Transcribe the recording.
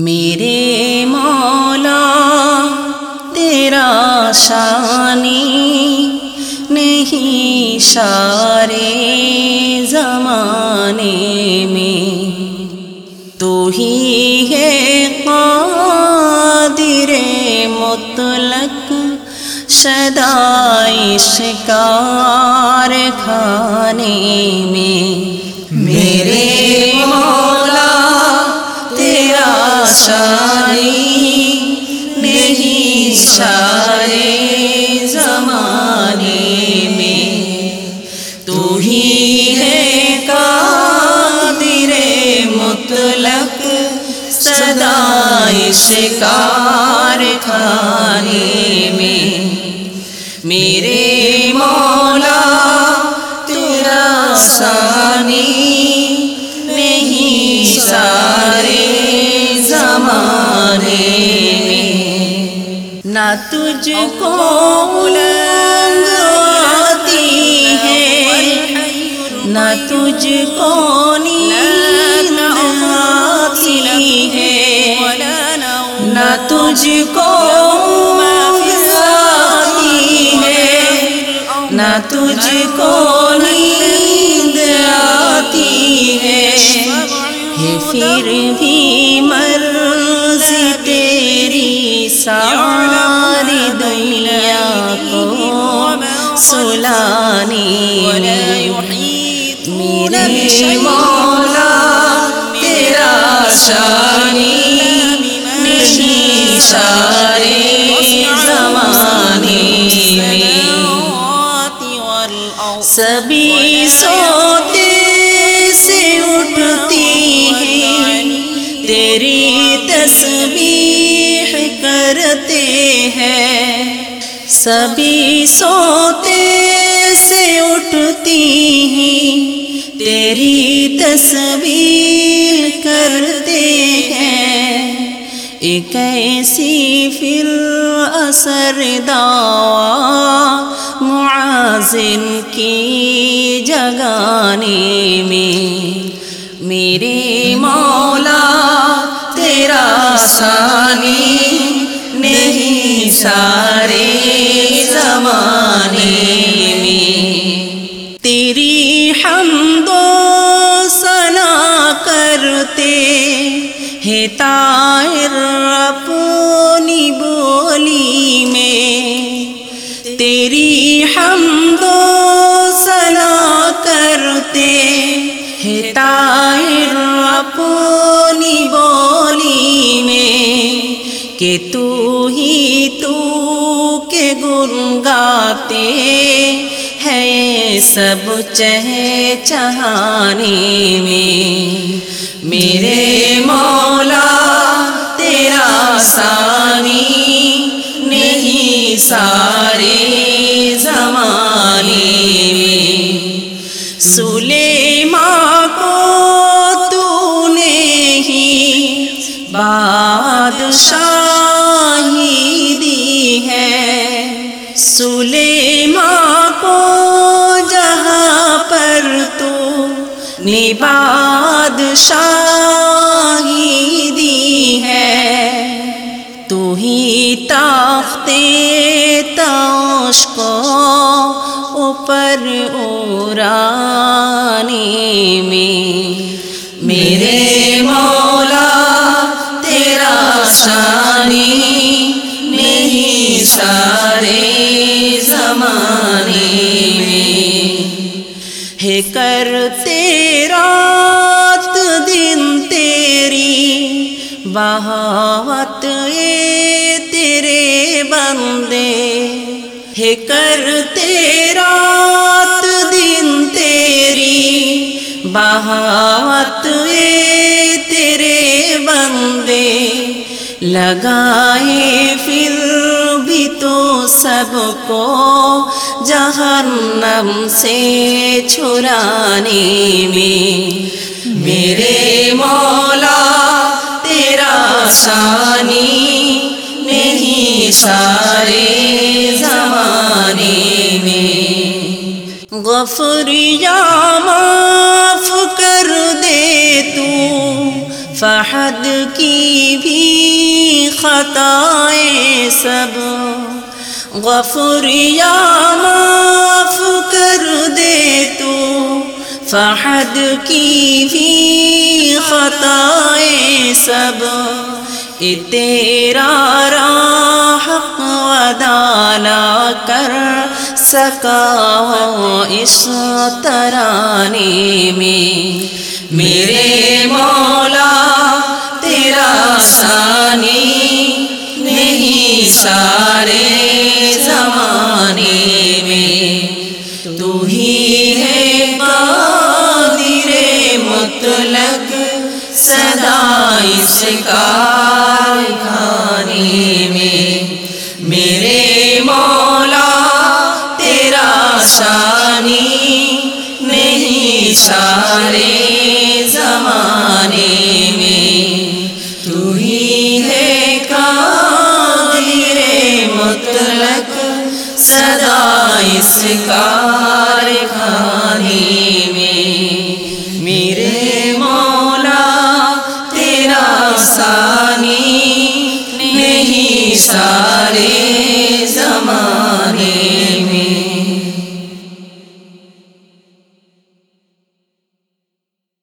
میرے مولا، تیرا شانی نہیں شارے زمانے میں۔ تو ہی ہے قادر مطلق شدائی شکار کھانے میں۔ شانی نہیں شارے زمانے میں تو ہی ہے قادر مطلق صدائی شکار کھانے میں۔ میرے ہمارے میں نہ تجھ کو اولنگ آتی ہے، نہ تجھ کو نیند آتی ہے۔ نہ تجھ کو کو سلانی میرے مولا، تیرا شانی نہیں سارے زمانے میں سبھی سوتے سے اٹھتی ہیں، تیری تسبیح کرتے ہیں۔ سبھی سوتے سے اٹھتی ہیں، تیری تسبیح کرتے ہیں۔ ایک ایسی پھر اثر دعا معازن کی جگانے میں۔ میرے مولا، تیرا ثانی سارے زمانے میں تیری حمد و ثنا کرتے ہے طائر اپنی بولی میں تیری حمد و ثنا کرتے ہے طائر اپنی کہ تو ہی تو کے گن گاتے ہے سب چہ چہانے میں۔ میرے مولا، تیرا ثانی، نہیں سانی بادشاہی دی ہے۔ تو ہی تاختے تاش کو اوپر اورانے میں۔ میرے مولا، تیرا شانی نہیں سارے زمانے میں۔ ہے کر تیرا دن تیری بہاوت اے تیرے بندے ہے کر تیرا دن تیری بہاوت اے تیرے بندے لگائے پھر تو سب کو جہنم سے چھرانے میں میرے مولا تیرا ثانی نہیں سارے زمانے میں غفر یا معاف کر دے تو فحد کی بھی خطائیں سب۔ غفور یا معاف کر دے تو۔ فحد کی بھی خطائیں سب۔ تیرا راہ ودانا کر سکا اس ترانے میں میرے مولا مطلق صدا اس کارخانے میں۔ میرے مولا، تیرا ثانی نہیں سارے زمانے میں۔ تو ہی ہے قادر مطلق صدا اس کارخانے